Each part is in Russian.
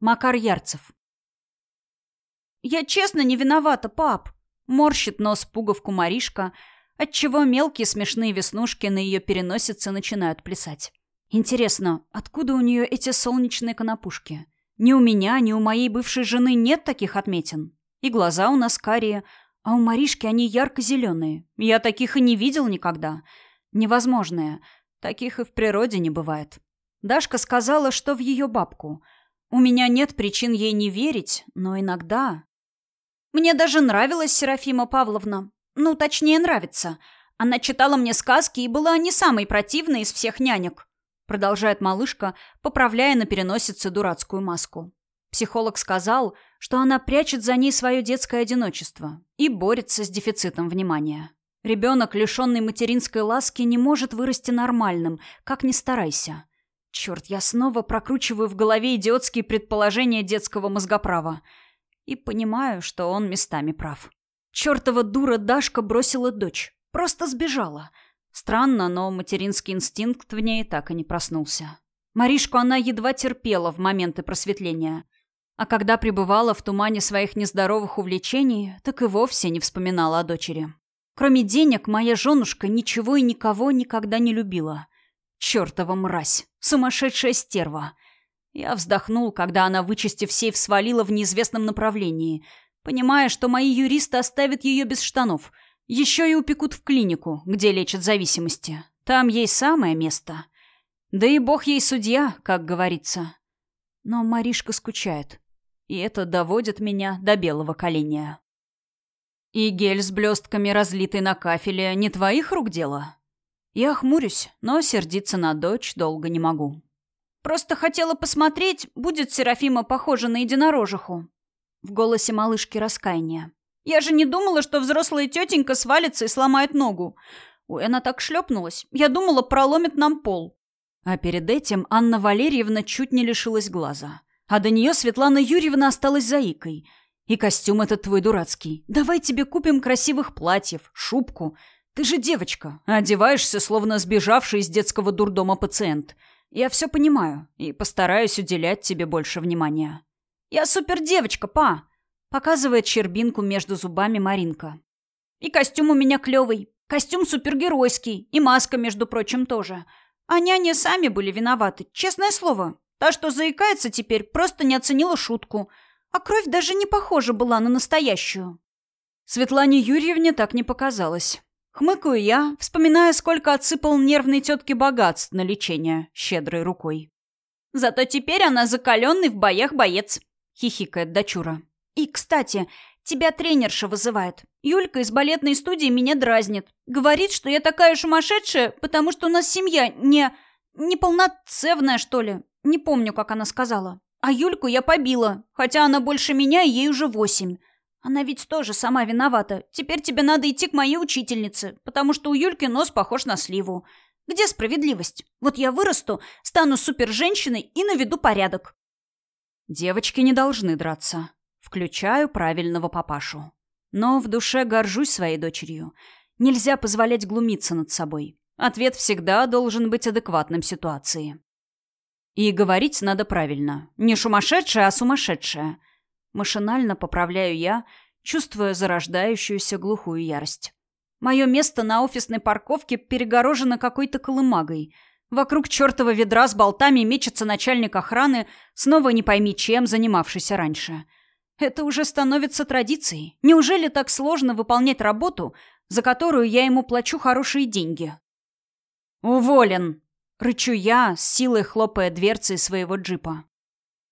Макар Ярцев. «Я честно не виновата, пап!» Морщит нос пуговку Маришка, отчего мелкие смешные веснушки на ее переносице начинают плясать. Интересно, откуда у нее эти солнечные конопушки? Ни у меня, ни у моей бывшей жены нет таких отметин. И глаза у нас карие, а у Маришки они ярко-зеленые. Я таких и не видел никогда. Невозможные. Таких и в природе не бывает. Дашка сказала, что в ее бабку. У меня нет причин ей не верить, но иногда... Мне даже нравилась Серафима Павловна. Ну, точнее, нравится. Она читала мне сказки и была не самой противной из всех нянек. Продолжает малышка, поправляя на переносице дурацкую маску. Психолог сказал, что она прячет за ней свое детское одиночество и борется с дефицитом внимания. Ребенок, лишенный материнской ласки, не может вырасти нормальным, как ни старайся. Черт, я снова прокручиваю в голове идиотские предположения детского мозгоправа и понимаю, что он местами прав. Чертова дура Дашка бросила дочь. Просто сбежала. Странно, но материнский инстинкт в ней так и не проснулся. Маришку она едва терпела в моменты просветления. А когда пребывала в тумане своих нездоровых увлечений, так и вовсе не вспоминала о дочери. Кроме денег, моя женушка ничего и никого никогда не любила. Чертова мразь, сумасшедшая стерва. Я вздохнул, когда она, вычистив сейф, свалила в неизвестном направлении, понимая, что мои юристы оставят ее без штанов, еще и упекут в клинику, где лечат зависимости. Там ей самое место. Да и бог ей судья, как говорится. Но Маришка скучает, и это доводит меня до белого коленя. «И гель с блестками, разлитый на кафеле, не твоих рук дело?» Я хмурюсь, но сердиться на дочь долго не могу. «Просто хотела посмотреть, будет Серафима похожа на единорожиху». В голосе малышки раскаяние. «Я же не думала, что взрослая тетенька свалится и сломает ногу. Ой, она так шлепнулась. Я думала, проломит нам пол». А перед этим Анна Валерьевна чуть не лишилась глаза. А до нее Светлана Юрьевна осталась заикой – и костюм этот твой дурацкий. Давай тебе купим красивых платьев, шубку. Ты же девочка, одеваешься, словно сбежавший из детского дурдома пациент. Я все понимаю и постараюсь уделять тебе больше внимания. Я супер девочка, па! Показывает щербинку между зубами Маринка. И костюм у меня клевый. Костюм супергеройский. И маска, между прочим, тоже. А няни сами были виноваты, честное слово. Та, что заикается теперь, просто не оценила шутку – а кровь даже не похожа была на настоящую. Светлане Юрьевне так не показалось. Хмыкаю я, вспоминая, сколько отсыпал нервной тетке богатств на лечение щедрой рукой. «Зато теперь она закаленный в боях боец», — хихикает дочура. «И, кстати, тебя тренерша вызывает. Юлька из балетной студии меня дразнит. Говорит, что я такая сумасшедшая, потому что у нас семья не... неполноценная, что ли. Не помню, как она сказала. А Юльку я побила, хотя она больше меня, и ей уже восемь. Она ведь тоже сама виновата. Теперь тебе надо идти к моей учительнице, потому что у Юльки нос похож на сливу. Где справедливость? Вот я вырасту, стану супер-женщиной и наведу порядок. Девочки не должны драться. Включаю правильного папашу. Но в душе горжусь своей дочерью. Нельзя позволять глумиться над собой. Ответ всегда должен быть адекватным ситуации. И говорить надо правильно. Не сумасшедшая, а сумасшедшая. Машинально поправляю я, чувствуя зарождающуюся глухую ярость. Мое место на офисной парковке перегорожено какой-то колымагой. Вокруг чертова ведра с болтами мечется начальник охраны, снова не пойми чем, занимавшийся раньше. Это уже становится традицией. Неужели так сложно выполнять работу, за которую я ему плачу хорошие деньги? «Уволен!» Рычу я, с силой хлопая дверцей своего джипа.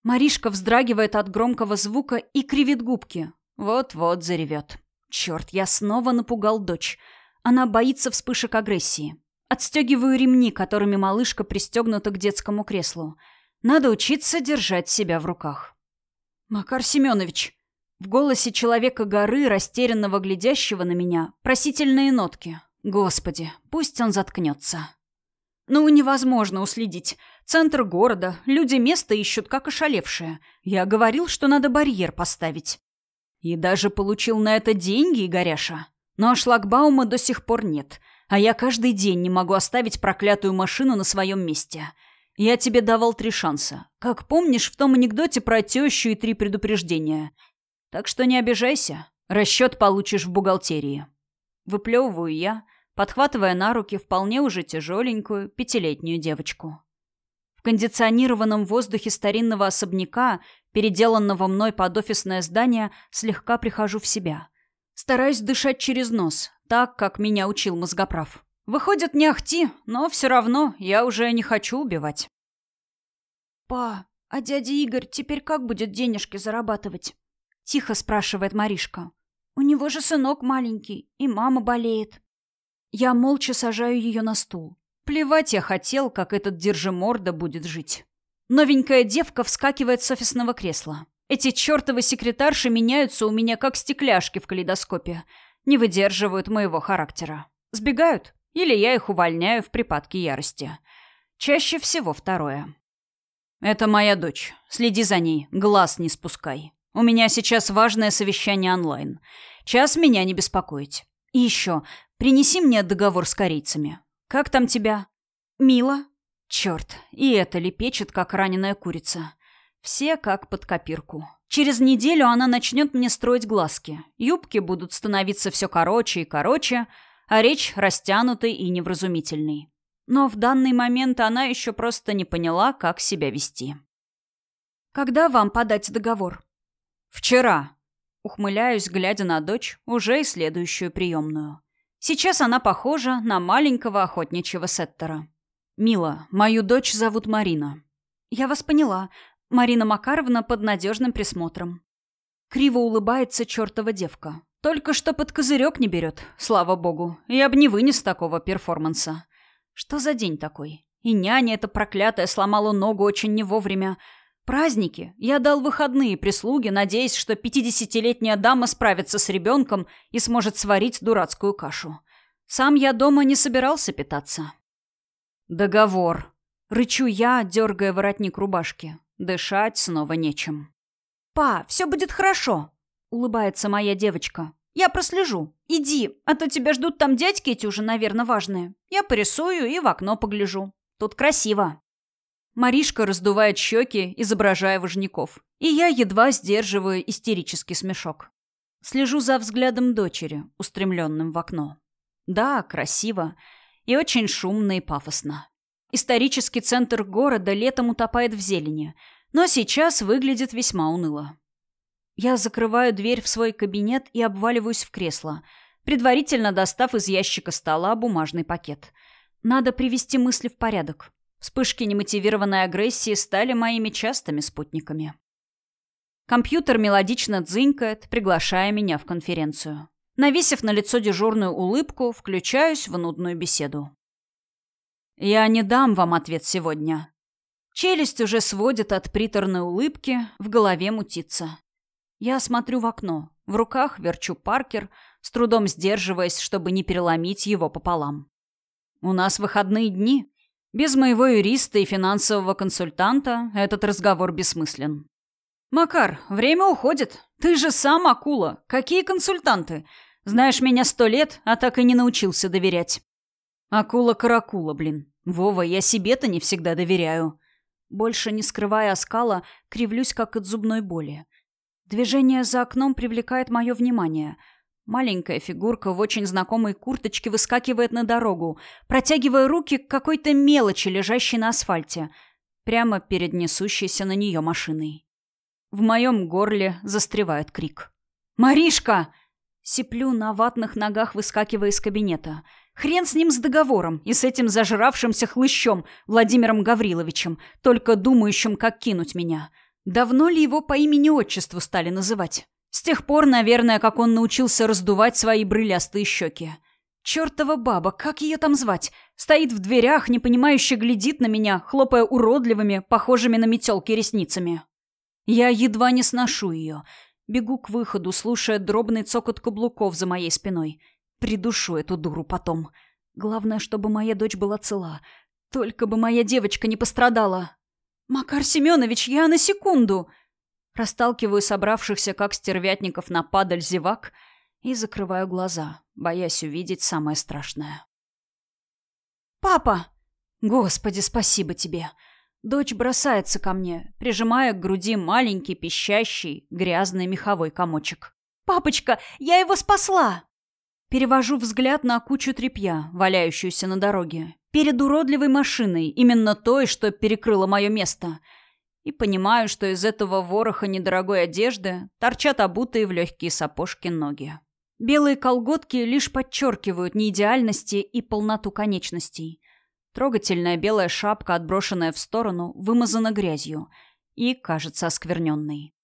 Маришка вздрагивает от громкого звука и кривит губки. Вот-вот заревет. Черт, я снова напугал дочь. Она боится вспышек агрессии. Отстегиваю ремни, которыми малышка пристегнута к детскому креслу. Надо учиться держать себя в руках. «Макар Семенович!» В голосе человека горы, растерянного глядящего на меня, просительные нотки. «Господи, пусть он заткнется!» Ну, невозможно уследить. Центр города, люди место ищут, как ошалевшие. Я говорил, что надо барьер поставить. И даже получил на это деньги, Игоряша. Но шлагбаума до сих пор нет. А я каждый день не могу оставить проклятую машину на своем месте. Я тебе давал три шанса. Как помнишь в том анекдоте про тещу и три предупреждения. Так что не обижайся. Расчет получишь в бухгалтерии. Выплевываю я, подхватывая на руки вполне уже тяжеленькую пятилетнюю девочку. В кондиционированном воздухе старинного особняка, переделанного мной под офисное здание, слегка прихожу в себя. Стараюсь дышать через нос, так, как меня учил мозгоправ. Выходит, не ахти, но все равно я уже не хочу убивать. «Па, а дядя Игорь теперь как будет денежки зарабатывать?» — тихо спрашивает Маришка. «У него же сынок маленький, и мама болеет». Я молча сажаю ее на стул. Плевать я хотел, как этот держиморда будет жить. Новенькая девка вскакивает с офисного кресла. Эти чертовы секретарши меняются у меня как стекляшки в калейдоскопе. Не выдерживают моего характера. Сбегают, или я их увольняю в припадке ярости. Чаще всего второе. «Это моя дочь. Следи за ней. Глаз не спускай. У меня сейчас важное совещание онлайн. Час меня не беспокоить. И еще, принеси мне договор с корейцами. Как там тебя?» «Мила». «Черт, и это лепечет, как раненая курица. Все как под копирку. Через неделю она начнет мне строить глазки. Юбки будут становиться все короче и короче, а речь растянутой и невразумительной. Но в данный момент она еще просто не поняла, как себя вести. «Когда вам подать договор?» «Вчера». Ухмыляюсь, глядя на дочь, уже и следующую приемную. Сейчас она похожа на маленького охотничьего сеттера. «Мила, мою дочь зовут Марина». «Я вас поняла. Марина Макаровна под надежным присмотром». Криво улыбается чертова девка. Только что под козырек не берет, слава богу. Я бы не вынес такого перформанса. Что за день такой? И няня эта проклятая сломала ногу очень не вовремя. Праздники. Я дал выходные прислуге, надеясь, что пятидесятилетняя дама справится с ребенком и сможет сварить дурацкую кашу. Сам я дома не собирался питаться. Договор. Рычу я, дергая воротник рубашки. Дышать снова нечем. «Па, все будет хорошо», — улыбается моя девочка. Я прослежу. Иди, а то тебя ждут там дядьки эти уже, наверное, важные. Я порисую и в окно погляжу. Тут красиво. Маришка раздувает щеки, изображая вожняков. И я едва сдерживаю истерический смешок. Слежу за взглядом дочери, устремленным в окно. Да, красиво. И очень шумно и пафосно. Исторический центр города летом утопает в зелени, но сейчас выглядит весьма уныло. Я закрываю дверь в свой кабинет и обваливаюсь в кресло, предварительно достав из ящика стола бумажный пакет. Надо привести мысли в порядок. Вспышки немотивированной агрессии стали моими частыми спутниками. Компьютер мелодично дзынькает, приглашая меня в конференцию. Навесив на лицо дежурную улыбку, включаюсь в нудную беседу. «Я не дам вам ответ сегодня». Челюсть уже сводит от приторной улыбки, в голове мутится. Я смотрю в окно. В руках верчу Паркер, с трудом сдерживаясь, чтобы не переломить его пополам. У нас выходные дни. Без моего юриста и финансового консультанта этот разговор бессмыслен. «Макар, время уходит. Ты же сам акула. Какие консультанты? Знаешь меня сто лет, а так и не научился доверять». «Акула-каракула, блин. Вова, я себе-то не всегда доверяю». Больше не скрывая оскала, кривлюсь, как от зубной боли. Движение за окном привлекает мое внимание. Маленькая фигурка в очень знакомой курточке выскакивает на дорогу, протягивая руки к какой-то мелочи, лежащей на асфальте, прямо перед несущейся на нее машиной. В моем горле застревает крик. «Маришка!» Сиплю на ватных ногах, выскакивая из кабинета. Хрен с ним с договором и с этим зажравшимся хлыщом Владимиром Гавриловичем, только думающим, как кинуть меня. — Давно ли его по имени-отчеству стали называть? С тех пор, наверное, как он научился раздувать свои брылястые щеки. Чертова баба, как ее там звать? Стоит в дверях, непонимающе глядит на меня, хлопая уродливыми, похожими на метелки ресницами. Я едва не сношу ее. Бегу к выходу, слушая дробный цокот каблуков за моей спиной. Придушу эту дуру потом. Главное, чтобы моя дочь была цела. Только бы моя девочка не пострадала. «Макар Семенович, я на секунду!» Расталкиваю собравшихся, как стервятников, на падаль зевак и закрываю глаза, боясь увидеть самое страшное. «Папа!» «Господи, спасибо тебе!» Дочь бросается ко мне, прижимая к груди маленький, пищащий, грязный меховой комочек. «Папочка, я его спасла!» Перевожу взгляд на кучу тряпья, валяющуюся на дороге. Перед уродливой машиной, именно той, что перекрыла мое место. И понимаю, что из этого вороха недорогой одежды торчат обутые в легкие сапожки ноги. Белые колготки лишь подчеркивают неидеальности и полноту конечностей. Трогательная белая шапка, отброшенная в сторону, вымазана грязью и кажется оскверненной.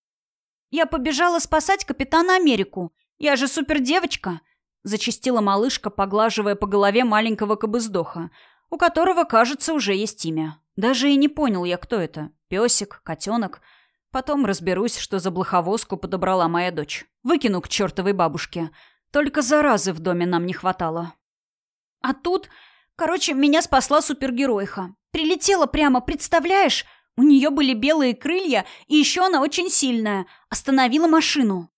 «Я побежала спасать капитана Америку. Я же супердевочка!» Зачистила малышка, поглаживая по голове маленького кобыздоха, у которого, кажется, уже есть имя. Даже и не понял я, кто это. Песик, котенок. Потом разберусь, что за блоховозку подобрала моя дочь. Выкину к чертовой бабушке. Только заразы в доме нам не хватало. А тут, короче, меня спасла супергеройха. Прилетела прямо, представляешь? У нее были белые крылья, и еще она очень сильная. Остановила машину.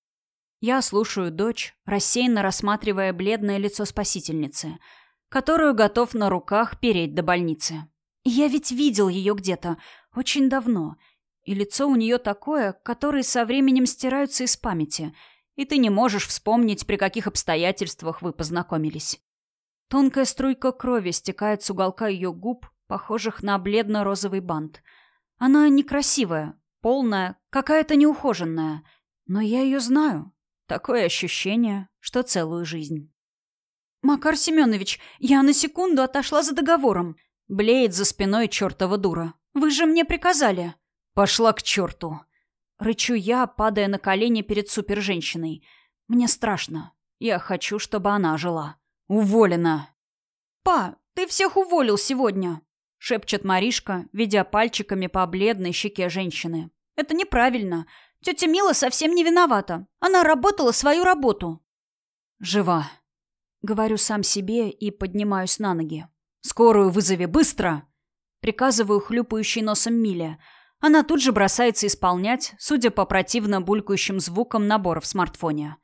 Я слушаю дочь, рассеянно рассматривая бледное лицо спасительницы, которую готов на руках переть до больницы. Я ведь видел ее где-то очень давно, и лицо у нее такое, которое со временем стираются из памяти, и ты не можешь вспомнить, при каких обстоятельствах вы познакомились. Тонкая струйка крови стекает с уголка ее губ, похожих на бледно-розовый бант. Она некрасивая, полная, какая-то неухоженная, но я ее знаю, Такое ощущение, что целую жизнь. «Макар Семенович, я на секунду отошла за договором», — блеет за спиной чертова дура. «Вы же мне приказали». «Пошла к черту!» Рычу я, падая на колени перед суперженщиной. Мне страшно. Я хочу, чтобы она жила. Уволена. «Па, ты всех уволил сегодня», — шепчет Маришка, ведя пальчиками по бледной щеке женщины. «Это неправильно. Тетя Мила совсем не виновата. Она работала свою работу. Жива. Говорю сам себе и поднимаюсь на ноги. Скорую вызови быстро. Приказываю хлюпающей носом Миле. Она тут же бросается исполнять, судя по противно булькающим звукам набора в смартфоне.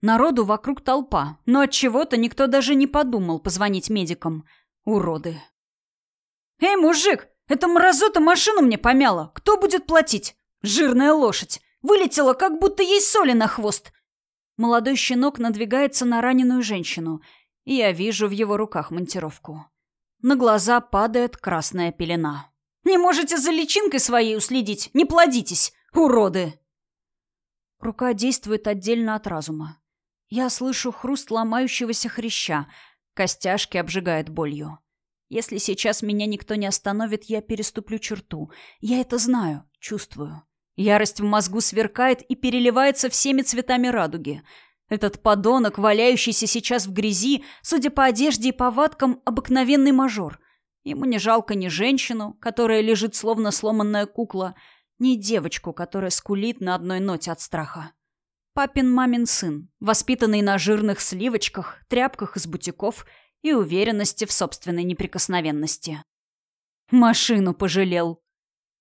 Народу вокруг толпа, но от чего-то никто даже не подумал позвонить медикам. Уроды. «Эй, мужик, эта мразота машину мне помяла. Кто будет платить? Жирная лошадь. Вылетела, как будто ей соли на хвост. Молодой щенок надвигается на раненую женщину, и я вижу в его руках монтировку. На глаза падает красная пелена. «Не можете за личинкой своей уследить? Не плодитесь, уроды!» Рука действует отдельно от разума. Я слышу хруст ломающегося хряща, костяшки обжигает болью. Если сейчас меня никто не остановит, я переступлю черту. Я это знаю, чувствую. Ярость в мозгу сверкает и переливается всеми цветами радуги. Этот подонок, валяющийся сейчас в грязи, судя по одежде и повадкам, обыкновенный мажор. Ему не жалко ни женщину, которая лежит словно сломанная кукла, ни девочку, которая скулит на одной ноте от страха. Папин-мамин сын, воспитанный на жирных сливочках, тряпках из бутиков и уверенности в собственной неприкосновенности. Машину пожалел.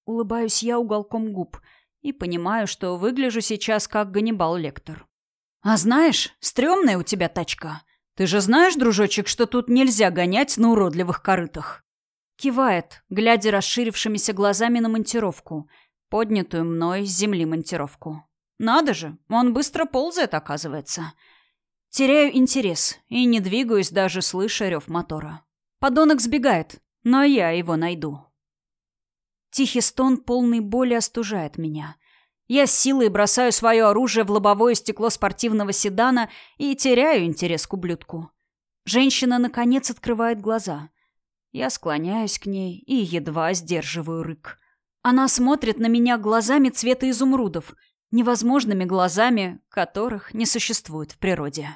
Улыбаюсь я уголком губ — и понимаю, что выгляжу сейчас как Ганнибал Лектор. «А знаешь, стрёмная у тебя тачка. Ты же знаешь, дружочек, что тут нельзя гонять на уродливых корытах?» Кивает, глядя расширившимися глазами на монтировку, поднятую мной с земли монтировку. «Надо же, он быстро ползает, оказывается». Теряю интерес и не двигаюсь, даже слыша рев мотора. Подонок сбегает, но я его найду. Тихий стон полный боли остужает меня. Я с силой бросаю свое оружие в лобовое стекло спортивного седана и теряю интерес к ублюдку. Женщина, наконец, открывает глаза. Я склоняюсь к ней и едва сдерживаю рык. Она смотрит на меня глазами цвета изумрудов, невозможными глазами, которых не существует в природе.